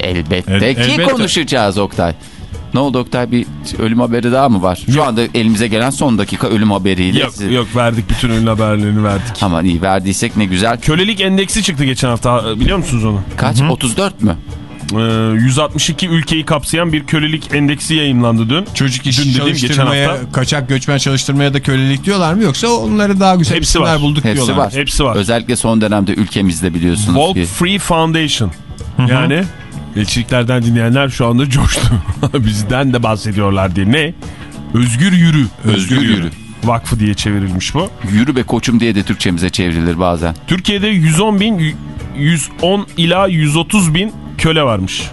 Elbette El- ki elbette. konuşacağız Oktay. Ne oldu Oktay bir ölüm haberi daha mı var? Şu anda elimize gelen son dakika ölüm haberiyle. Yok yok verdik bütün ünlü haberlerini verdik. Aman iyi verdiysek ne güzel. Kölelik endeksi çıktı geçen hafta biliyor musunuz onu? Kaç? 34 mü? Ee, 162 ülkeyi kapsayan bir kölelik endeksi yayınlandı dün. Çocuk işi Dün dediğim geçen hafta. kaçak göçmen çalıştırmaya da kölelik diyorlar mı yoksa onları daha güzel Hepsi isimler var. bulduk Hepsi diyorlar. var. Hepsi var. Özellikle son dönemde ülkemizde biliyorsunuz Walk ki. Free Foundation. Yani elçiliklerden dinleyenler şu anda coştu. Bizden de bahsediyorlar diye. Ne? Özgür Yürü. Özgür Yürü. Vakfı diye çevrilmiş bu. Yürü be koçum diye de Türkçemize çevrilir bazen. Türkiye'de 110 bin, 110 ila 130 bin köle varmış.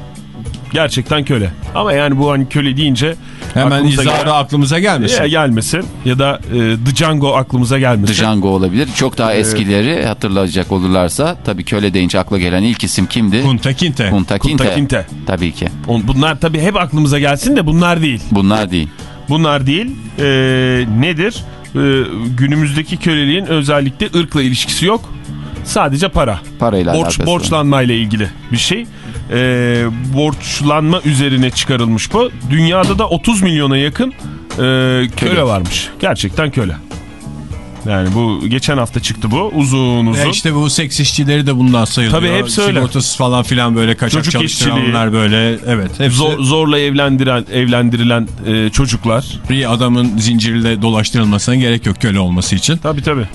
Gerçekten köle. Ama yani bu hani köle deyince Hemen aklımıza izahı aklımıza gelmesin. Ya gelmesin ya da e, Django aklımıza gelmesin. Django olabilir. Çok daha eskileri hatırlayacak olurlarsa tabii köle deyince akla gelen ilk isim kimdi? Kunta Kinte. Kunta Kinte. Kunta Kinte. Tabii ki. On- Bunlar tabii hep aklımıza gelsin de bunlar değil. Bunlar değil. Bunlar değil. E, nedir? E, günümüzdeki köleliğin özellikle ırkla ilişkisi yok. Sadece para. Parayla Borç, alakası var. borçlanma ile ilgili bir şey. E, borçlanma üzerine çıkarılmış bu. Dünyada da 30 milyona yakın e, Köle. varmış. Gerçekten köle. Yani bu geçen hafta çıktı bu. Uzun uzun. E işte bu seks işçileri de bundan sayılıyor. Tabii hepsi öyle. Sigortasız falan filan böyle kaçak Çocuk çalıştıranlar böyle. Evet hepsi. Zor- zorla evlendiren evlendirilen e, çocuklar. Bir adamın zincirle dolaştırılmasına gerek yok köle olması için. Tabii tabii.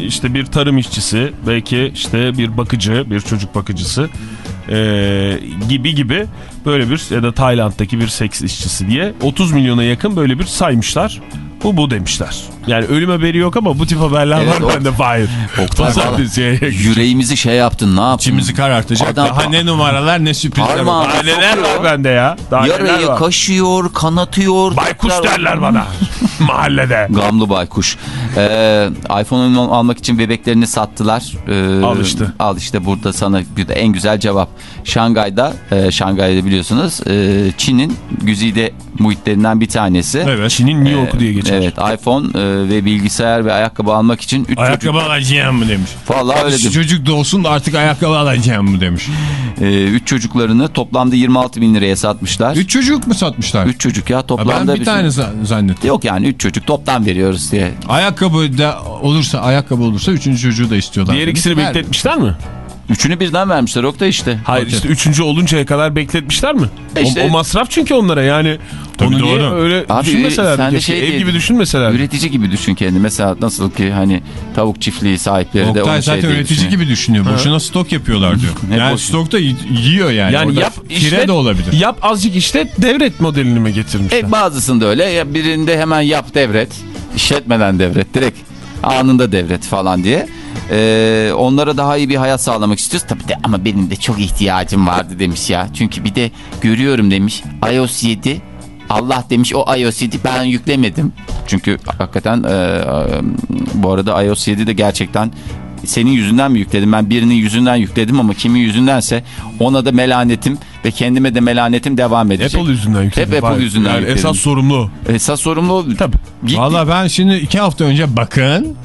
İşte bir tarım işçisi, belki işte bir bakıcı, bir çocuk bakıcısı e, gibi gibi böyle bir ya da Tayland'daki bir seks işçisi diye 30 milyona yakın böyle bir saymışlar. Bu bu demişler. Yani ölüm haberi yok ama bu tip haberler Evet, var bende Fahir. Pazartesiye Yüreğimizi şey yaptın ne yaptın? İçimizi karartacak. Adam- Daha ne numaralar ne sürprizler. Var. Daha neler var bende ya? Daha Yarayı kaşıyor, kanatıyor. Baykuş derler bana mahallede. Gamlı baykuş. Ee, iPhone almak için bebeklerini sattılar. Ee, Al işte. Al işte burada sana bir de en güzel cevap. Şangay'da, e, Şangay'da biliyorsunuz e, Çin'in güzide muhitlerinden bir tanesi. Evet. Çin'in New York'u diye geçer. Evet iPhone e, ve bilgisayar ve ayakkabı almak için 3 Ayakkabı çocuk. alacağım mı demiş. Vallahi öyle dedim. çocuk doğsun da artık ayakkabı alacağım mı demiş. 3 çocuklarını toplamda 26 bin liraya satmışlar. 3 Üç çocuk mu satmışlar? çocuk ya Ha, toplamda. ben bir bizim- tane za- zannettim. Yok yani 3 çocuk toptan veriyoruz diye. Ayakkabı da olursa ayakkabı olursa üçüncü çocuğu da istiyorlar. Diğer ikisini bekletmişler mi? Üçünü birden vermişler Oktay işte. Hayır Okey. işte üçüncü oluncaya kadar bekletmişler mi? O- İşte- o, masraf çünkü onlara yani. Tabii onu doğru. öyle Abi, düşünmeseler. sen de şey ev diye- gibi düşünmeseler. Üretici gibi düşün kendi. Mesela nasıl ki hani tavuk çiftliği sahipleri de Oktay onu şey zaten üretici düşünüyor. gibi düşünüyor. Boşuna stok yapıyorlar diyor. Yani stokta yiyor yani. Yani Orada yap işlet, de olabilir. Yap azıcık işte devret modelini mi getirmişler? E, bazısında öyle. Birinde hemen yap devret. işletmeden devret. Direkt anında devret falan diye. Ee, onlara daha iyi bir hayat sağlamak istiyoruz. Tabii de ama benim de çok ihtiyacım vardı demiş ya. Çünkü bir de görüyorum demiş iOS 7 Allah demiş o iOS 7 ben yüklemedim. Çünkü hakikaten e, e, bu arada iOS 7 de gerçekten senin yüzünden mi yükledim? Ben birinin yüzünden yükledim ama kimin yüzündense ona da melanetim ve kendime de melanetim devam edecek. Apple yüzünden yükledim. Hep Apple yüzünden Yani yükledim. esas sorumlu. Esas sorumlu. Tabii. Valla ben şimdi iki hafta önce bakın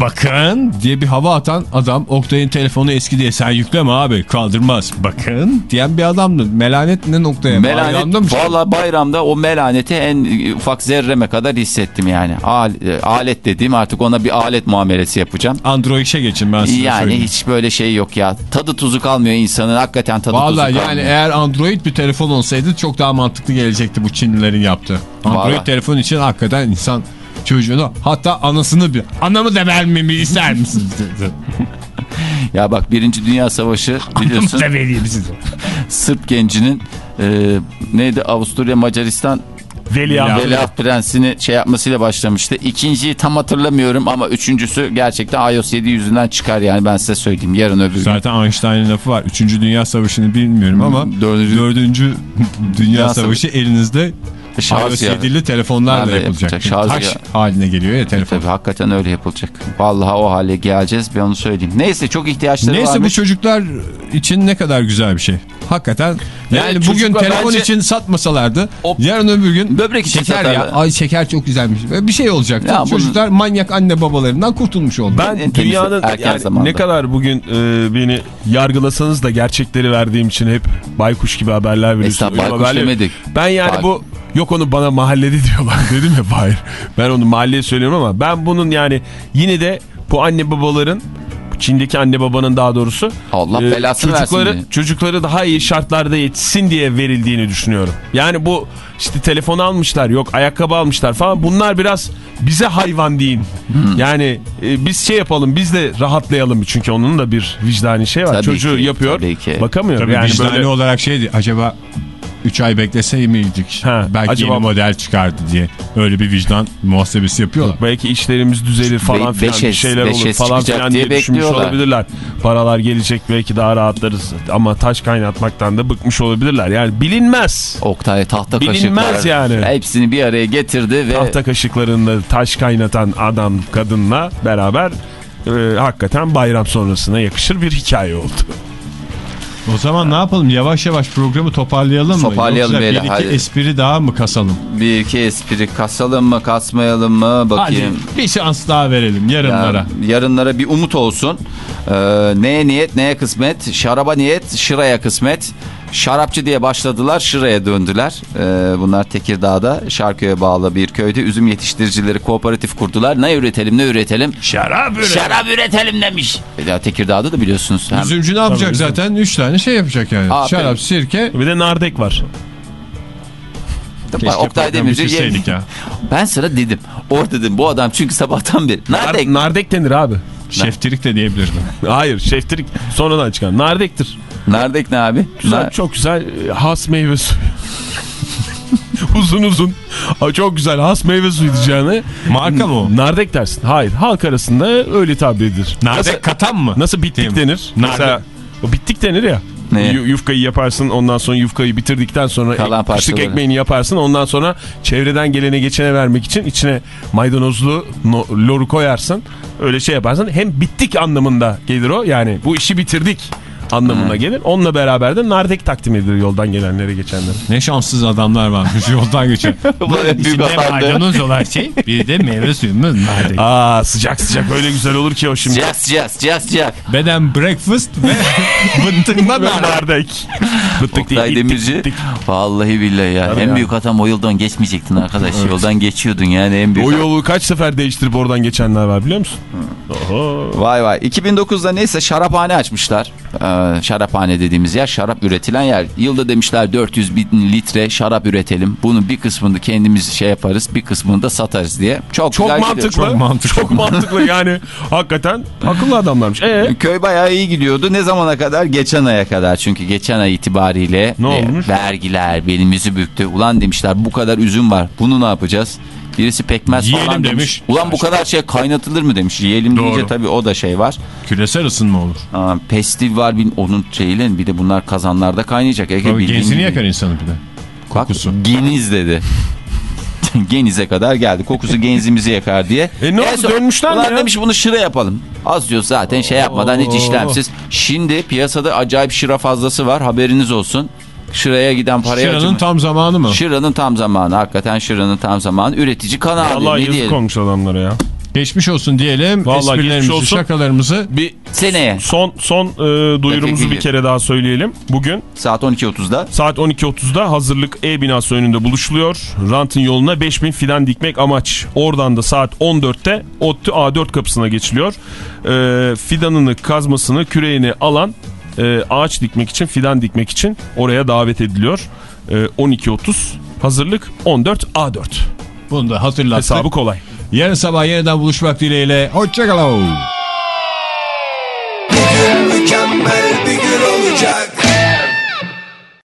bakın diye bir hava atan adam Oktay'ın telefonu eski diye sen yükleme abi kaldırmaz bakın diyen bir adamdı. Melanet ne noktaya? Melanet Bayramda mı? valla bayramda o melaneti en ufak zerreme kadar hissettim yani. Al- e, alet dediğim artık ona bir alet muamelesi yapacağım. Android işe geçin ben size Yani söyleyeyim. hiç böyle şey yok ya. Tadı tuzu kalmıyor insanın. Hakikaten tadı Valla tuzu yani kalmıyor. eğer Android bir telefon olsaydı çok daha mantıklı gelecekti bu Çinlilerin yaptığı. Android Vallahi. telefon için hakikaten insan çocuğunu hatta anasını bir anamı da vermemi ister misiniz dedi. Ya bak Birinci Dünya Savaşı biliyorsun da vereyim size. Sırp gencinin e, neydi Avusturya Macaristan Veliaht. Veliaht Prensi'ni şey yapmasıyla başlamıştı. İkinciyi tam hatırlamıyorum ama üçüncüsü gerçekten iOS 7 yüzünden çıkar yani ben size söyleyeyim yarın öbür gün. Zaten Einstein'ın lafı var. Üçüncü Dünya Savaşı'nı bilmiyorum ama Dördüncü- dördüncü, Dünya Savaşı elinizde Şarj. 7'li telefonlarla yapılacak. yapılacak? Şarj Taş haline geliyor ya telefon. Tabii hakikaten öyle yapılacak. Vallahi o hale geleceğiz ben onu söyleyeyim. Neyse çok ihtiyaçları Neyse bu varmış. çocuklar için ne kadar güzel bir şey. Hakikaten yani Evet, bugün telefon bence- için satmasalardı O- yarın öbür gün Böbrek için şeker satarlar. ya ay şeker çok güzelmiş. Bir şey olacaktı. Ya Çocuklar manyak anne babalarından kurtulmuş oldu. Ben En dünyanın yani zamanda. ne kadar bugün e, beni yargılasanız da gerçekleri verdiğim için hep baykuş gibi haberler veriyorsun. Estağ, Uyum baykuş demedik. Ben yani Bak- bu yok onu bana mahallede diyorlar dedim ya hayır. Ben onu mahalleye söylüyorum ama ben bunun yani yine de bu anne babaların Çin'deki anne babanın daha doğrusu Allah e, belasını versin çocukları, diye. çocukları daha iyi şartlarda yetişsin diye verildiğini düşünüyorum. Yani bu işte telefon almışlar yok ayakkabı almışlar falan bunlar biraz bize hayvan deyin. Hmm. Yani e, biz şey yapalım biz de rahatlayalım çünkü onun da bir vicdani şey var. Tabii Çocuğu ki, yapıyor tabii ki. bakamıyor. Tabii yani vicdani böyle olarak şeydi acaba 3 ay beklesey miydik? Ha, Belki acaba- yeni model çıkardı diye. Öyle bir vicdan muhasebesi yapıyorlar. belki işlerimiz düzelir falan Be- filan bir beşes- şeyler olur falan filan diye diye, düşünmüş bekliyorlar. olabilirler. Paralar gelecek belki daha rahatlarız ama taş kaynatmaktan da bıkmış olabilirler. Yani bilinmez. Oktay tahta Bilinmez kaşıklar yani. hepsini bir araya getirdi ve Tahta kaşıklarında taş kaynatan adam kadınla beraber e, hakikaten bayram sonrasına yakışır bir hikaye oldu. O zaman ne yapalım? Yavaş yavaş programı toparlayalım mı? Toparlayalım Yoksa bir iki hadi. espri daha mı kasalım? bir iki espri kasalım mı kasmayalım mı bakayım. Hadi bir şans daha verelim yarınlara. Ya, yarınlara bir umut olsun. Ee, neye niyet neye kısmet. Şaraba niyet şıraya kısmet. Şarapçı diye başladılar şıraya döndüler. Ee, bunlar Tekirdağ'da Şarköy'e bağlı bir köyde üzüm yetiştiricileri kooperatif kurdular. Ne üretelim ne üretelim. Şarap üret. Şarap üretelim demiş. Ya Tekirdağ'da da biliyorsunuz. Hem Üzümcü ne yapacak zaten? 3 tane şey yapacak yani. Aferin. Şarap, sirke. Bir de nardek var. Keşke Oktay Demirci ya. Ben sıra dedim. Or dedim bu adam çünkü sabahtan beri. Nar- Nerede? nardek denir abi. Şeftirik de diyebilirdim. Hayır şeftirik sonradan çıkan. Nardektir. Nerede ne abi? Güzel, Nar- çok güzel e, has meyve suyu. uzun uzun. Aa, Çok güzel has meyve suyu diyeceğine. Marka mı o? Nardek dersin. Hayır halk arasında öyle tabir edilir. Nardek katan mı? Nasıl bittik Değil denir? Nardek. Mesela o bittik denir ya. Ne? Yu- Yufkayı yaparsın ondan sonra yufkayı bitirdikten sonra Kalan kışlık parçaları. ekmeğini yaparsın ondan sonra çevreden gelene geçene vermek için içine maydanozlu no, loru koyarsın öyle şey yaparsın hem bittik anlamında gelir o yani bu işi bitirdik anlamına gelir. Onunla beraber de nardek takdim edilir yoldan gelenlere geçenlere. Ne şanssız adamlar varmış yoldan geçen. Bu en büyük İçinde maydanoz olan şey bir de meyve suyumuz nerede? Aa sıcak sıcak öyle güzel olur ki o şimdi. Sıcak sıcak sıcak sıcak. Beden breakfast ve nar. nardek. Bıttık Oktay Demirci ittik. vallahi billahi ya. Tabii en ya. büyük hatam o yoldan geçmeyecektin arkadaş. Yoldan geçiyordun yani en büyük. O yolu kaç sefer değiştirip oradan geçenler var biliyor musun? Oho. Vay vay. 2009'da neyse şaraphane açmışlar. Ee, şaraphane dediğimiz yer şarap üretilen yer. Yılda demişler 400 bin litre şarap üretelim. Bunun bir kısmını kendimiz şey yaparız bir kısmını da satarız diye. Çok, Çok güzel gidiyor. mantıklı. Çok mantıklı. Çok mantıklı yani. Hakikaten akıllı adamlarmış. Ee? Köy bayağı iyi gidiyordu. Ne zamana kadar? Geçen aya kadar. Çünkü geçen ay itibariyle Ne e, olmuş? vergiler belimizi büktü. Ulan demişler bu kadar üzüm var. Bunu ne yapacağız? Birisi pekmez Yiyelim falan demiş. demiş. Ulan bu kadar şey kaynatılır mı demiş. Yiyelim Doğru. deyince tabii o da şey var. Küresel ısınma olur. Aa, pestil var bin, onun şeyiyle bir de bunlar kazanlarda kaynayacak. Ege Tabii genzini yakar insanı bir de. Bak, kokusu. Geniz dedi. Geniz'e kadar geldi. Kokusu genzimizi yakar diye. E ne oldu? son- Dönmüşler mi ya? demiş bunu şıra yapalım. Az diyor zaten şey yapmadan hiç işlemsiz. Şimdi piyasada acayip şıra fazlası var. Haberiniz olsun. Şıraya giden paraya Şıranın tam zamanı mı? Şıra'nın tam zamanı. Hakikaten Şıra'nın tam zamanı. Üretici kanalı. Allah yazık diyelim. olmuş adamlara ya. Geçmiş olsun diyelim. Vallahi geçmiş Esprilerimizi, olsun. şakalarımızı Bir Seneye son son e, duyurumuzu bir kere daha söyleyelim. Bugün saat 12.30'da. saat 12.30'da hazırlık E binası önünde buluşuluyor. Rantın yoluna 5000 fidan dikmek amaç. Oradan da saat 14'te ODTÜ A4 kapısına geçiliyor. E, fidanını, kazmasını, küreğini alan e, ağaç dikmek için, fidan dikmek için oraya davet ediliyor. E, 12.30 hazırlık 14 A4. bunu da hatırlattık. Hesabı kolay. Yarın sabah yeniden buluşmak dileğiyle. Hoşçakalın.